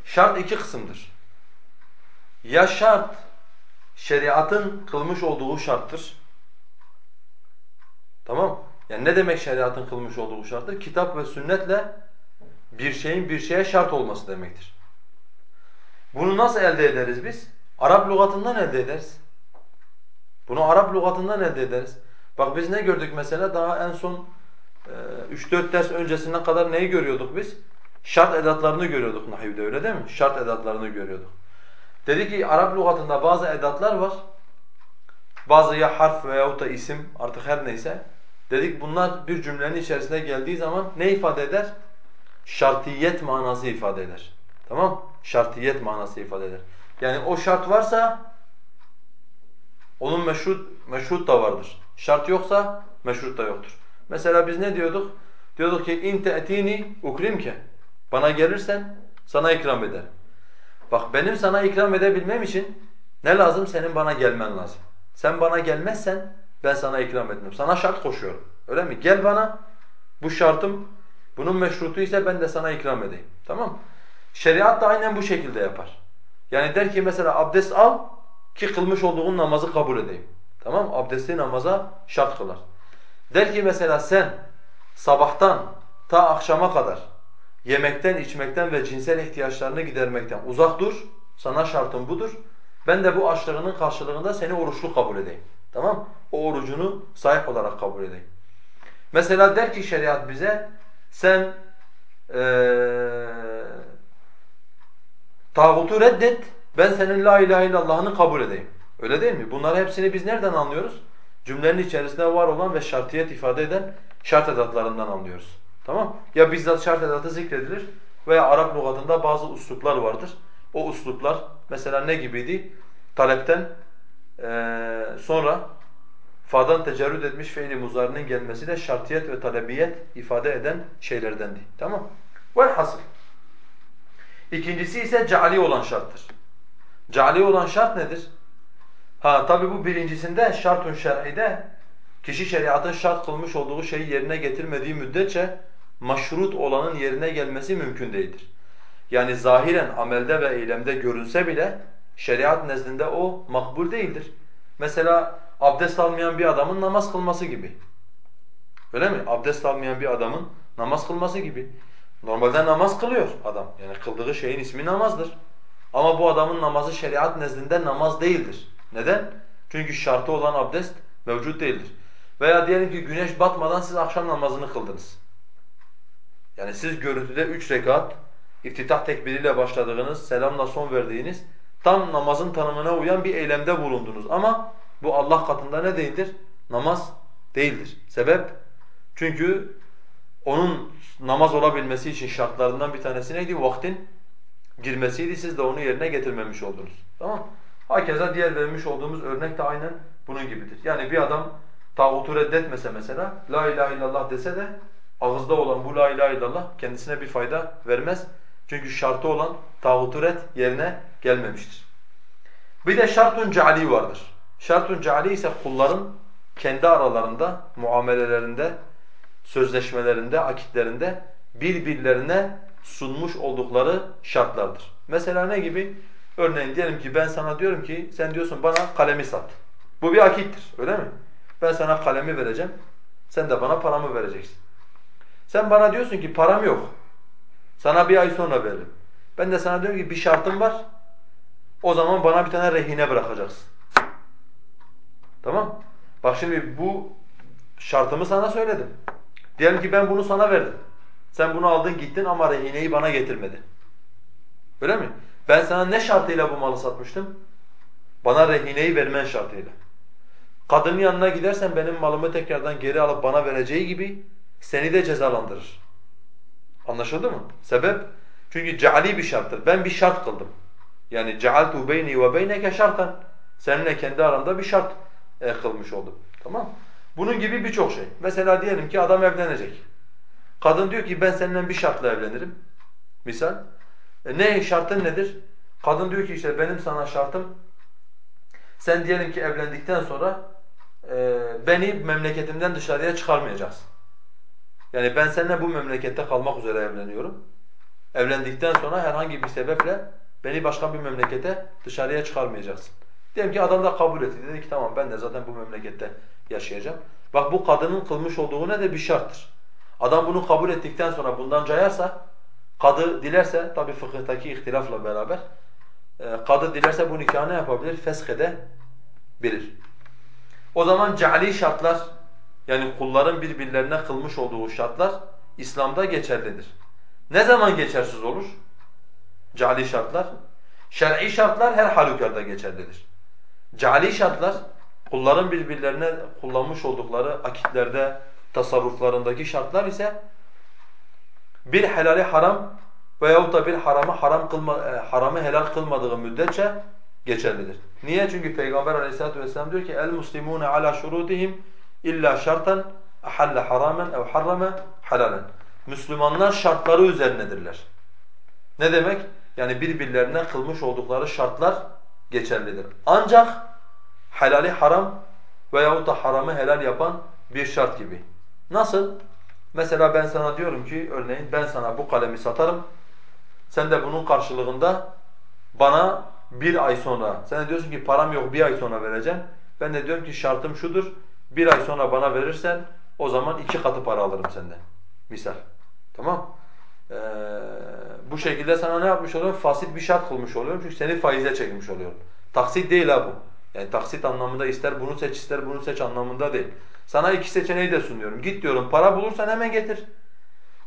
Şart iki kısımdır. Ya şart şeriatın kılmış olduğu şarttır. Tamam Yani ne demek şeriatın kılmış olduğu şarttır? Kitap ve sünnetle bir şeyin bir şeye şart olması demektir. Bunu nasıl elde ederiz biz? Arap lügatından elde ederiz. Bunu Arap lügatından elde ederiz. Bak biz ne gördük mesela daha en son 3-4 ders öncesine kadar neyi görüyorduk biz? Şart edatlarını görüyorduk nahivde öyle değil mi? Şart edatlarını görüyorduk. Dedi ki Arap lügatında bazı edatlar var. Bazı ya harf veyahut da isim artık her neyse. Dedik bunlar bir cümlenin içerisine geldiği zaman ne ifade eder? Şartiyet manası ifade eder. Tamam? Şartiyet manası ifade eder. Yani o şart varsa onun meşrut, meşrut da vardır. Şart yoksa meşrut da yoktur. Mesela biz ne diyorduk? Diyorduk ki in te'tini ukrimke. Bana gelirsen sana ikram ederim. Bak benim sana ikram edebilmem için ne lazım? Senin bana gelmen lazım. Sen bana gelmezsen ben sana ikram etmem. Sana şart koşuyorum. Öyle mi? Gel bana. Bu şartım bunun meşrutu ise ben de sana ikram edeyim. Tamam mı? Şeriat da aynen bu şekilde yapar. Yani der ki mesela abdest al ki kılmış olduğun namazı kabul edeyim. Tamam mı? Abdesti namaza şart kılar. Der ki mesela sen sabahtan ta akşama kadar yemekten, içmekten ve cinsel ihtiyaçlarını gidermekten uzak dur. Sana şartım budur. Ben de bu açlığının karşılığında seni oruçlu kabul edeyim. Tamam? O orucunu sahip olarak kabul edeyim. Mesela der ki şeriat bize sen ee, tağutu reddet ben senin la ilahe illallah'ını kabul edeyim. Öyle değil mi? Bunları hepsini biz nereden anlıyoruz? Cümlenin içerisinde var olan ve şartiyet ifade eden şart edatlarından anlıyoruz. Tamam? Ya bizzat şart edatı zikredilir veya Arap lügatında bazı usluplar vardır. O usluplar mesela ne gibiydi? Talepten ee, sonra fa'dan tecerrüd etmiş fiili muzarinin gelmesi de şartiyet ve talebiyet ifade eden şeylerdendi. Tamam? Velhasıl. İkincisi ise cali olan şarttır. Cali olan şart nedir? Ha tabi bu birincisinde şartun şer'ide kişi şeriatın şart kılmış olduğu şeyi yerine getirmediği müddetçe maşrut olanın yerine gelmesi mümkün değildir. Yani zahiren amelde ve eylemde görünse bile şeriat nezdinde o makbul değildir. Mesela abdest almayan bir adamın namaz kılması gibi. Öyle mi? Abdest almayan bir adamın namaz kılması gibi. Normalde namaz kılıyor adam. Yani kıldığı şeyin ismi namazdır. Ama bu adamın namazı şeriat nezdinde namaz değildir. Neden? Çünkü şartı olan abdest mevcut değildir. Veya diyelim ki güneş batmadan siz akşam namazını kıldınız. Yani siz görüntüde üç rekat, iftitah tekbiriyle başladığınız, selamla son verdiğiniz, tam namazın tanımına uyan bir eylemde bulundunuz. Ama bu Allah katında ne değildir? Namaz değildir. Sebep? Çünkü onun namaz olabilmesi için şartlarından bir tanesi neydi? Vaktin girmesiydi. Siz de onu yerine getirmemiş oldunuz. Tamam Hakeza diğer vermiş olduğumuz örnek de aynen bunun gibidir. Yani bir adam tağutu reddetmese mesela, la ilahe illallah dese de ağızda olan bu la ilahe illallah kendisine bir fayda vermez. Çünkü şartı olan tağutu red yerine gelmemiştir. Bir de şartun ceali vardır. Şartun ceali ise kulların kendi aralarında, muamelelerinde, sözleşmelerinde, akitlerinde birbirlerine sunmuş oldukları şartlardır. Mesela ne gibi? Örneğin diyelim ki ben sana diyorum ki sen diyorsun bana kalemi sat. Bu bir akittir öyle mi? Ben sana kalemi vereceğim. Sen de bana paramı vereceksin. Sen bana diyorsun ki param yok. Sana bir ay sonra veririm. Ben de sana diyorum ki bir şartım var. O zaman bana bir tane rehine bırakacaksın. Tamam? Bak şimdi bu şartımı sana söyledim. Diyelim ki ben bunu sana verdim. Sen bunu aldın gittin ama rehineyi bana getirmedin. Öyle mi? Ben sana ne şartıyla bu malı satmıştım? Bana rehineyi vermen şartıyla. Kadının yanına gidersen benim malımı tekrardan geri alıp bana vereceği gibi seni de cezalandırır. Anlaşıldı mı? Sebep? Çünkü ceali bir şarttır. Ben bir şart kıldım. Yani cealtu beyni ve beyneke şartan. Seninle kendi aranda bir şart e, kılmış oldum. Tamam Bunun gibi birçok şey. Mesela diyelim ki adam evlenecek. Kadın diyor ki ben seninle bir şartla evlenirim. Misal. E ne şartın nedir? Kadın diyor ki işte benim sana şartım sen diyelim ki evlendikten sonra e, beni memleketimden dışarıya çıkarmayacaksın. Yani ben seninle bu memlekette kalmak üzere evleniyorum. Evlendikten sonra herhangi bir sebeple beni başka bir memlekete dışarıya çıkarmayacaksın. Diyelim ki adam da kabul etti. Dedi ki tamam ben de zaten bu memlekette yaşayacağım. Bak bu kadının kılmış olduğu ne de bir şarttır. Adam bunu kabul ettikten sonra bundan cayarsa, kadı dilerse tabi fıkıhtaki ihtilafla beraber e, kadı dilerse bu nikahı ne yapabilir? Feshedebilir. O zaman cali şartlar yani kulların birbirlerine kılmış olduğu şartlar İslam'da geçerlidir. Ne zaman geçersiz olur? Cali şartlar. Şer'i şartlar her halükarda geçerlidir. Cali şartlar kulların birbirlerine kullanmış oldukları akitlerde, tasarruflarındaki şartlar ise bir helali haram veyahut da bir haramı haram kılma, e, haramı helal kılmadığı müddetçe geçerlidir. Niye? Çünkü Peygamber Aleyhisselatü vesselam diyor ki el muslimune ala şurutihim illa şartan ahalle haramen ev harrame halalen. Müslümanlar şartları üzerinedirler. Ne demek? Yani birbirlerine kılmış oldukları şartlar geçerlidir. Ancak helali haram veyahut da haramı helal yapan bir şart gibi. Nasıl? Mesela ben sana diyorum ki örneğin ben sana bu kalemi satarım. Sen de bunun karşılığında bana bir ay sonra, sen de diyorsun ki param yok bir ay sonra vereceğim. Ben de diyorum ki şartım şudur, bir ay sonra bana verirsen o zaman iki katı para alırım senden. Misal. Tamam ee, Bu şekilde sana ne yapmış oluyorum? Fasit bir şart kılmış oluyorum çünkü seni faize çekmiş oluyorum. Taksit değil ha bu. Yani taksit anlamında ister bunu seç ister bunu seç anlamında değil. Sana iki seçeneği de sunuyorum. Git diyorum para bulursan hemen getir.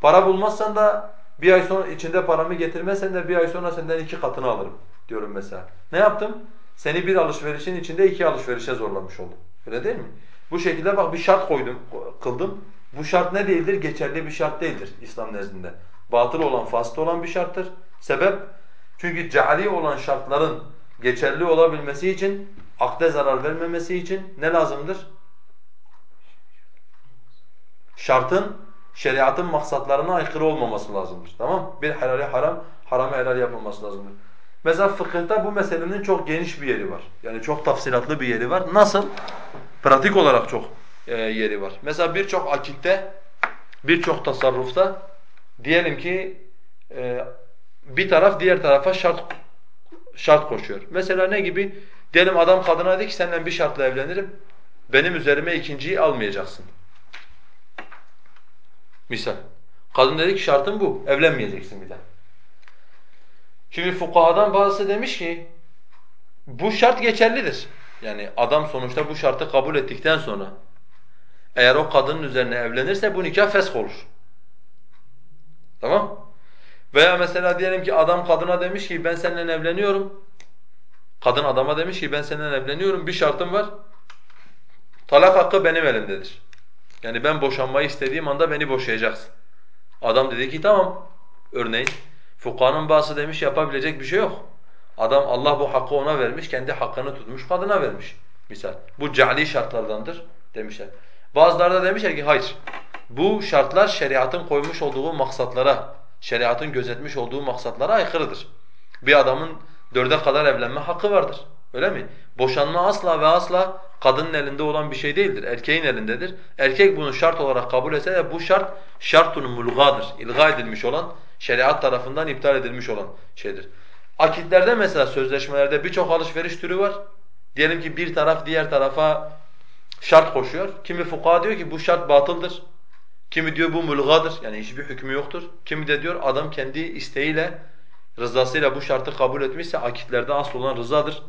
Para bulmazsan da bir ay sonra içinde paramı getirmezsen de bir ay sonra senden iki katını alırım diyorum mesela. Ne yaptım? Seni bir alışverişin içinde iki alışverişe zorlamış oldum. Öyle değil mi? Bu şekilde bak bir şart koydum, kıldım. Bu şart ne değildir? Geçerli bir şart değildir İslam nezdinde. Batıl olan, fasıl olan bir şarttır. Sebep? Çünkü cehali olan şartların geçerli olabilmesi için, akde zarar vermemesi için ne lazımdır? Şartın şeriatın maksatlarına aykırı olmaması lazımdır. Tamam? Bir helali haram, haramı helal yapmaması lazımdır. Mesela fıkıhta bu meselenin çok geniş bir yeri var. Yani çok tafsilatlı bir yeri var. Nasıl? Pratik olarak çok e, yeri var. Mesela birçok akitte, birçok tasarrufta diyelim ki e, bir taraf diğer tarafa şart şart koşuyor. Mesela ne gibi? Diyelim adam kadına dedi ki senden bir şartla evlenirim. Benim üzerime ikinciyi almayacaksın. Misal. Kadın dedi ki şartım bu. Evlenmeyeceksin bir daha. Şimdi fukahadan bazısı demiş ki bu şart geçerlidir. Yani adam sonuçta bu şartı kabul ettikten sonra eğer o kadının üzerine evlenirse bu nikah fesk olur. Tamam? Veya mesela diyelim ki adam kadına demiş ki ben seninle evleniyorum. Kadın adama demiş ki ben seninle evleniyorum bir şartım var. Talak hakkı benim elimdedir. Yani ben boşanmayı istediğim anda beni boşayacaksın. Adam dedi ki tamam. Örneğin fukahanın bazısı demiş yapabilecek bir şey yok. Adam Allah bu hakkı ona vermiş, kendi hakkını tutmuş kadına vermiş. Misal. Bu cali şartlardandır demişler. Bazıları da demişler ki hayır. Bu şartlar şeriatın koymuş olduğu maksatlara, şeriatın gözetmiş olduğu maksatlara aykırıdır. Bir adamın dörde kadar evlenme hakkı vardır. Öyle mi? Boşanma asla ve asla kadının elinde olan bir şey değildir. Erkeğin elindedir. Erkek bunu şart olarak kabul etse de bu şart şartun mulgadır. İlga edilmiş olan, şeriat tarafından iptal edilmiş olan şeydir. Akitlerde mesela sözleşmelerde birçok alışveriş türü var. Diyelim ki bir taraf diğer tarafa şart koşuyor. Kimi fukaha diyor ki bu şart batıldır. Kimi diyor bu mulgadır yani hiçbir hükmü yoktur. Kimi de diyor adam kendi isteğiyle, rızasıyla bu şartı kabul etmişse akitlerde asıl olan rızadır.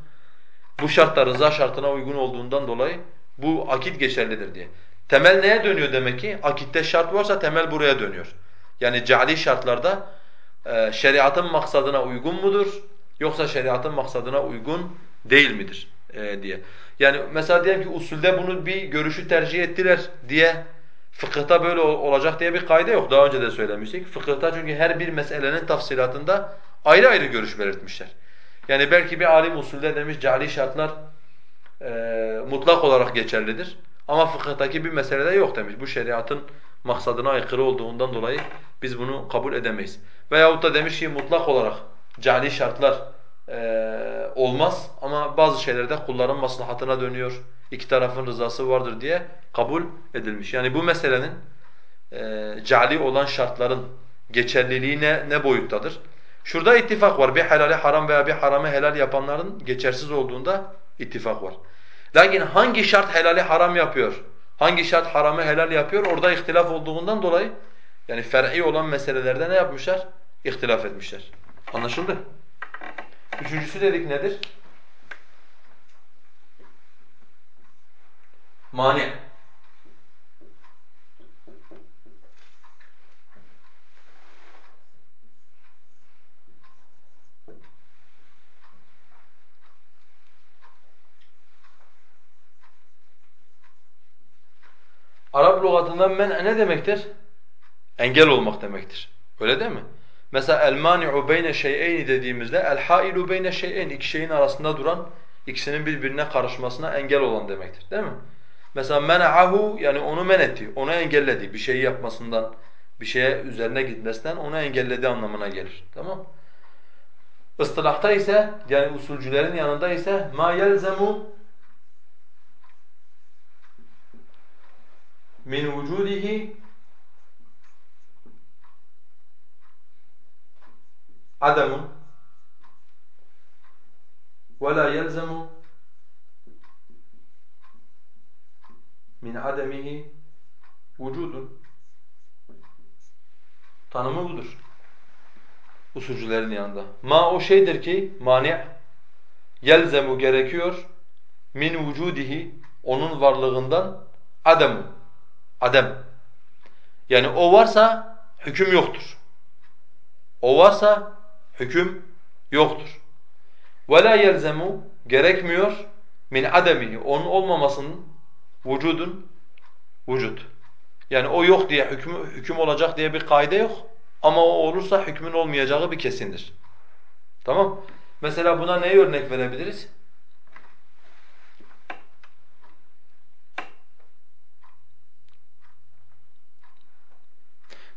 Bu şart da rıza şartına uygun olduğundan dolayı bu akit geçerlidir diye. Temel neye dönüyor demek ki? Akitte şart varsa temel buraya dönüyor. Yani cali şartlarda e, şeriatın maksadına uygun mudur yoksa şeriatın maksadına uygun değil midir e, diye. Yani mesela diyelim ki usulde bunu bir görüşü tercih ettiler diye fıkıhta böyle olacak diye bir kaide yok. Daha önce de söylemiştik. Fıkıhta çünkü her bir meselenin tafsilatında ayrı ayrı görüş belirtmişler. Yani belki bir alim usulde demiş cali şartlar e, mutlak olarak geçerlidir. Ama fıkıhtaki bir meselede yok demiş. Bu şeriatın maksadına aykırı olduğundan dolayı biz bunu kabul edemeyiz. Veyahut da demiş ki mutlak olarak cali şartlar e, olmaz ama bazı şeylerde kulların maslahatına dönüyor, iki tarafın rızası vardır diye kabul edilmiş. Yani bu meselenin e, cali olan şartların geçerliliği ne, ne boyuttadır? Şurada ittifak var. Bir helali haram veya bir haramı helal yapanların geçersiz olduğunda ittifak var. Lakin hangi şart helali haram yapıyor, hangi şart haramı helal yapıyor orada ihtilaf olduğundan dolayı yani fer'i olan meselelerde ne yapmışlar? İhtilaf etmişler. Anlaşıldı? Üçüncüsü dedik nedir? Mani. Arap lügatından men ne demektir? Engel olmak demektir. Öyle değil mi? Mesela el-mani'u beyne şey'eyni dediğimizde el-hailu beyne şey'eyn iki şeyin arasında duran, ikisinin birbirine karışmasına engel olan demektir. Değil mi? Mesela mena'ahu yani onu men etti, onu engelledi. Bir şeyi yapmasından, bir şeye üzerine gitmesinden onu engelledi anlamına gelir. Tamam? Istılahta ise yani usulcülerin yanında ise ma yelzemu min vücudihi عدم ولا يلزم min ademihi vücudun tanımı budur. Usulcülerin yanında. Ma o şeydir ki mani yelzemu gerekiyor min vücudihi onun varlığından ademu adem. Yani o varsa hüküm yoktur. O varsa hüküm yoktur. وَلَا يَلْزَمُ gerekmiyor min ademihi onun olmamasının vücudun vücut. Yani o yok diye hüküm, hüküm olacak diye bir kaide yok ama o olursa hükmün olmayacağı bir kesindir. Tamam? Mesela buna neyi örnek verebiliriz?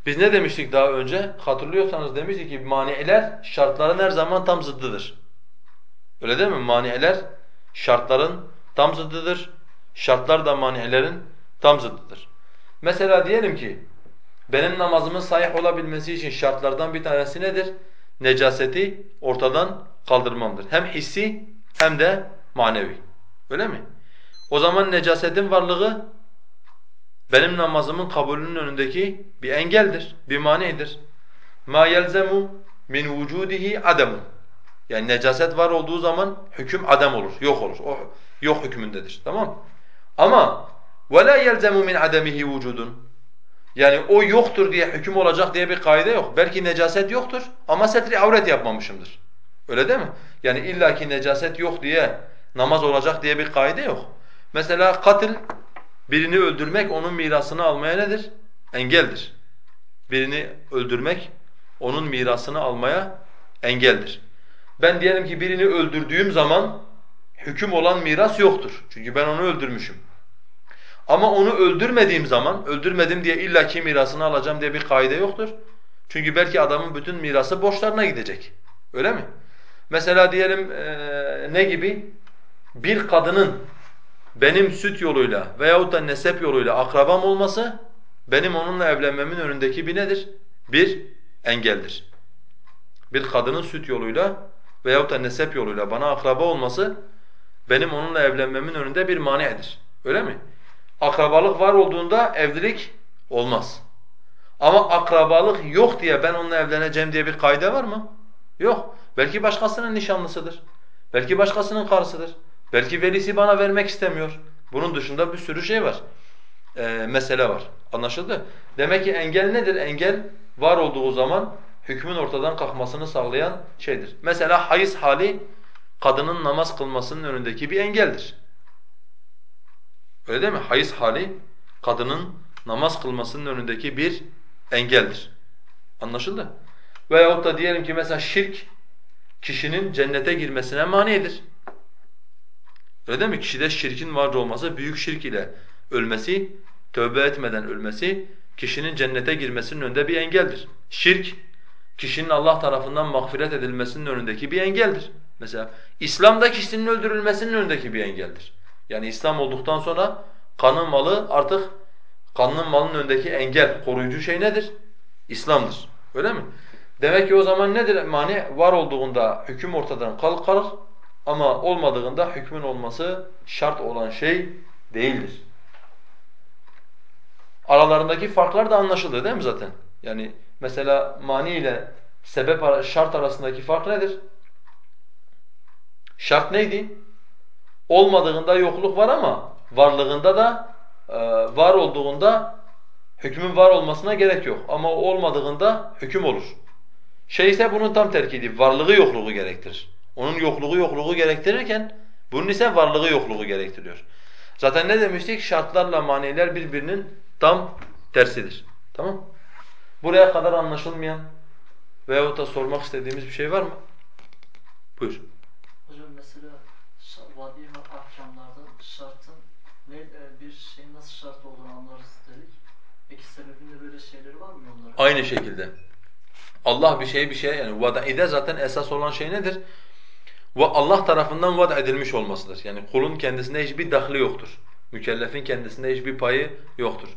Biz ne demiştik daha önce? Hatırlıyorsanız demiştik ki mani'ler şartların her zaman tam zıddıdır. Öyle değil mi? Mani'ler şartların tam zıddıdır. Şartlar da mani'lerin tam zıddıdır. Mesela diyelim ki benim namazımın sahih olabilmesi için şartlardan bir tanesi nedir? Necaseti ortadan kaldırmamdır. Hem hissi hem de manevi. Öyle mi? O zaman necasetin varlığı benim namazımın kabulünün önündeki bir engeldir, bir manidir. Ma yelzemu min vücudihi ademu. Yani necaset var olduğu zaman hüküm adem olur, yok olur. O yok hükmündedir. Tamam mı? Ama وَلَا يَلْزَمُ مِنْ عَدَمِهِ وُجُودٌ Yani o yoktur diye hüküm olacak diye bir kaide yok. Belki necaset yoktur ama setri avret yapmamışımdır. Öyle değil mi? Yani illaki necaset yok diye namaz olacak diye bir kaide yok. Mesela katil birini öldürmek onun mirasını almaya nedir? Engeldir. Birini öldürmek onun mirasını almaya engeldir. Ben diyelim ki birini öldürdüğüm zaman hüküm olan miras yoktur. Çünkü ben onu öldürmüşüm. Ama onu öldürmediğim zaman, öldürmedim diye illaki mirasını alacağım diye bir kaide yoktur. Çünkü belki adamın bütün mirası borçlarına gidecek. Öyle mi? Mesela diyelim ee, ne gibi? Bir kadının benim süt yoluyla veyahut da nesep yoluyla akrabam olması benim onunla evlenmemin önündeki bir nedir? Bir engeldir. Bir kadının süt yoluyla veyahut da nesep yoluyla bana akraba olması benim onunla evlenmemin önünde bir mani'dir. Öyle mi? Akrabalık var olduğunda evlilik olmaz. Ama akrabalık yok diye ben onunla evleneceğim diye bir kaide var mı? Yok. Belki başkasının nişanlısıdır. Belki başkasının karısıdır. Belki velisi bana vermek istemiyor. Bunun dışında bir sürü şey var. Ee, mesele var. Anlaşıldı? Demek ki engel nedir? Engel var olduğu zaman hükmün ortadan kalkmasını sağlayan şeydir. Mesela hayız hali kadının namaz kılmasının önündeki bir engeldir. Öyle değil mi? Hayız hali kadının namaz kılmasının önündeki bir engeldir. Anlaşıldı? Veyahut da diyelim ki mesela şirk kişinin cennete girmesine manidir. Öyle değil mi? Kişide şirkin var olması, büyük şirk ile ölmesi, tövbe etmeden ölmesi, kişinin cennete girmesinin önünde bir engeldir. Şirk, kişinin Allah tarafından mağfiret edilmesinin önündeki bir engeldir. Mesela İslam'da kişinin öldürülmesinin önündeki bir engeldir. Yani İslam olduktan sonra kanın malı artık kanın malının önündeki engel, koruyucu şey nedir? İslam'dır. Öyle mi? Demek ki o zaman nedir mani? Var olduğunda hüküm ortadan kalkar ama olmadığında hükmün olması şart olan şey değildir. Aralarındaki farklar da anlaşıldı değil mi zaten? Yani mesela mani ile sebep şart arasındaki fark nedir? Şart neydi? Olmadığında yokluk var ama varlığında da e, var olduğunda hükmün var olmasına gerek yok. Ama olmadığında hüküm olur. Şey ise bunun tam terkidi, varlığı yokluğu gerektirir. Onun yokluğu yokluğu gerektirirken bunun ise varlığı yokluğu gerektiriyor. Zaten ne demiştik? Şartlarla maniler birbirinin tam tersidir. Tamam? Buraya kadar anlaşılmayan veyahut da sormak istediğimiz bir şey var mı? Buyur.
Hocam mesela vadi ve ahkamlarda şartın ne, e, bir şeyin nasıl şart olduğunu anlarız dedik. Peki sebebinde böyle şeyleri var mı onların?
Aynı şekilde. Allah bir şey bir şey yani vada'ide zaten esas olan şey nedir? Ve Allah tarafından vaad edilmiş olmasıdır. Yani kulun kendisinde hiçbir dahli yoktur. Mükellefin kendisinde hiçbir payı yoktur.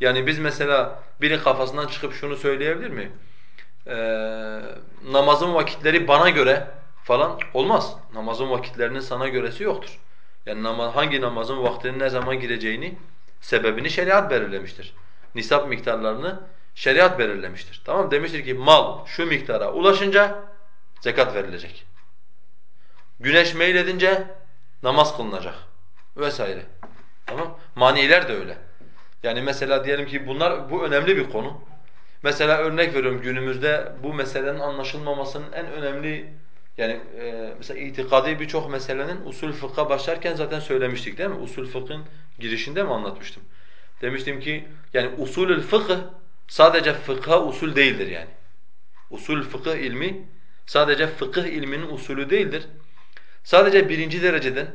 Yani biz mesela biri kafasından çıkıp şunu söyleyebilir mi? Ee, namazın vakitleri bana göre falan olmaz. Namazın vakitlerinin sana göresi yoktur. Yani namaz, hangi namazın vaktinin ne zaman gireceğini, sebebini şeriat belirlemiştir. Nisap miktarlarını şeriat belirlemiştir. Tamam Demiştir ki mal şu miktara ulaşınca zekat verilecek. Güneş meyledince namaz kılınacak vesaire. Tamam? Maniler de öyle. Yani mesela diyelim ki bunlar bu önemli bir konu. Mesela örnek veriyorum günümüzde bu meselenin anlaşılmamasının en önemli yani e, mesela itikadi birçok meselenin usul fıkha başlarken zaten söylemiştik değil mi? Usul fıkhın girişinde mi anlatmıştım? Demiştim ki yani usulül fıkıh sadece fıkha usul değildir yani. Usul fıkıh ilmi sadece fıkıh ilminin usulü değildir. Sadece birinci dereceden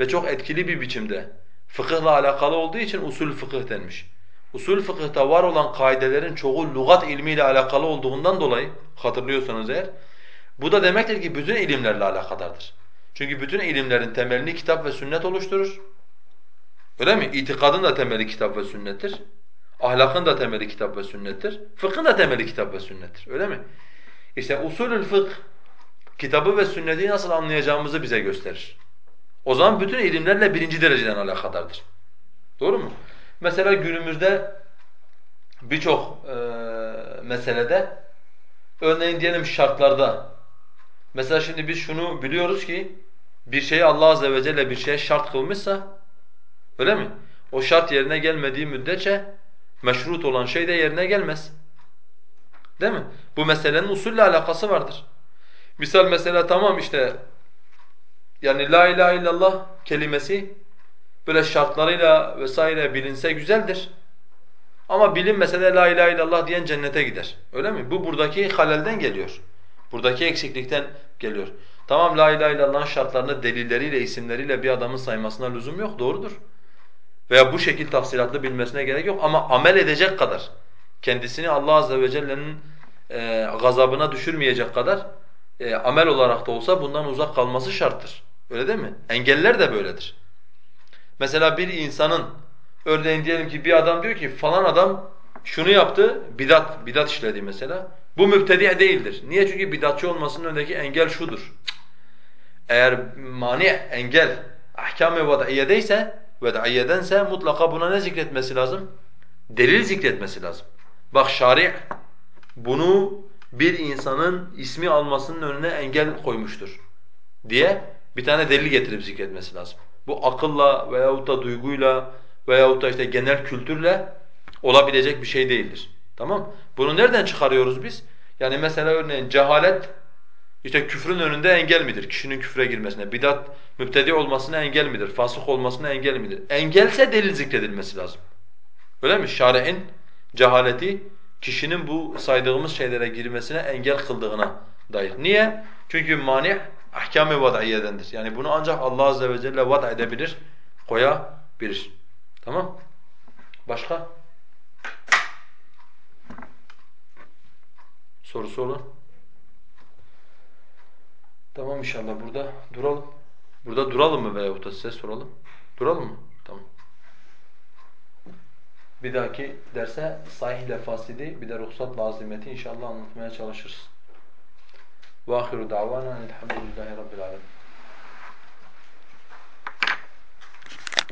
ve çok etkili bir biçimde fıkıhla alakalı olduğu için usul fıkıh denmiş. Usul fıkıhta var olan kaidelerin çoğu lügat ilmiyle alakalı olduğundan dolayı hatırlıyorsanız eğer bu da demektir ki bütün ilimlerle alakadardır. Çünkü bütün ilimlerin temelini kitap ve sünnet oluşturur. Öyle mi? İtikadın da temeli kitap ve sünnettir. Ahlakın da temeli kitap ve sünnettir. Fıkhın da temeli kitap ve sünnettir. Öyle mi? İşte usulül fıkh kitabı ve sünneti nasıl anlayacağımızı bize gösterir. O zaman bütün ilimlerle birinci dereceden alakadardır. Doğru mu? Mesela günümüzde birçok e, meselede örneğin diyelim şartlarda Mesela şimdi biz şunu biliyoruz ki bir şeyi Allah azze ve celle bir şeye şart kılmışsa öyle mi? O şart yerine gelmediği müddetçe meşrut olan şey de yerine gelmez. Değil mi? Bu meselenin usulle alakası vardır. Misal mesela tamam işte yani la ilahe illallah kelimesi böyle şartlarıyla vesaire bilinse güzeldir. Ama bilin mesela la ilahe illallah diyen cennete gider. Öyle mi? Bu buradaki halelden geliyor. Buradaki eksiklikten geliyor. Tamam la ilahe illallah'ın şartlarını delilleriyle, isimleriyle bir adamın saymasına lüzum yok. Doğrudur. Veya bu şekil tafsilatlı bilmesine gerek yok ama amel edecek kadar kendisini Allah azze ve celle'nin e, gazabına düşürmeyecek kadar e, amel olarak da olsa bundan uzak kalması şarttır. Öyle değil mi? Engeller de böyledir. Mesela bir insanın örneğin diyelim ki bir adam diyor ki falan adam şunu yaptı, bidat, bidat işledi mesela. Bu mübtedi değildir. Niye? Çünkü bidatçı olmasının önündeki engel şudur. Eğer mani, engel ahkam-ı vad'iyedeyse, ved'iyedense mutlaka buna ne zikretmesi lazım? Delil zikretmesi lazım. Bak şari' bunu bir insanın ismi almasının önüne engel koymuştur diye bir tane delil getirip zikretmesi lazım. Bu akılla veyahut da duyguyla veyahut da işte genel kültürle olabilecek bir şey değildir. Tamam? Bunu nereden çıkarıyoruz biz? Yani mesela örneğin cehalet işte küfrün önünde engel midir? Kişinin küfre girmesine, bidat müptedi olmasına engel midir? Fasık olmasına engel midir? Engelse delil zikredilmesi lazım. Öyle mi? Şari'in cehaleti kişinin bu saydığımız şeylere girmesine engel kıldığına dair. Niye? Çünkü mani ahkam-ı vad'iyedendir. Yani bunu ancak Allah azze ve celle vad edebilir, koyabilir. Tamam? Başka? Sorusu olan? Tamam inşallah burada duralım. Burada duralım mı veyahut size soralım? Duralım mı? Tamam. Bir dahaki derse sahih ile fasidi bir de ruhsat lazimeti inşallah anlatmaya çalışırız. وآخر دعوانا أن الحمد لله رب العالمين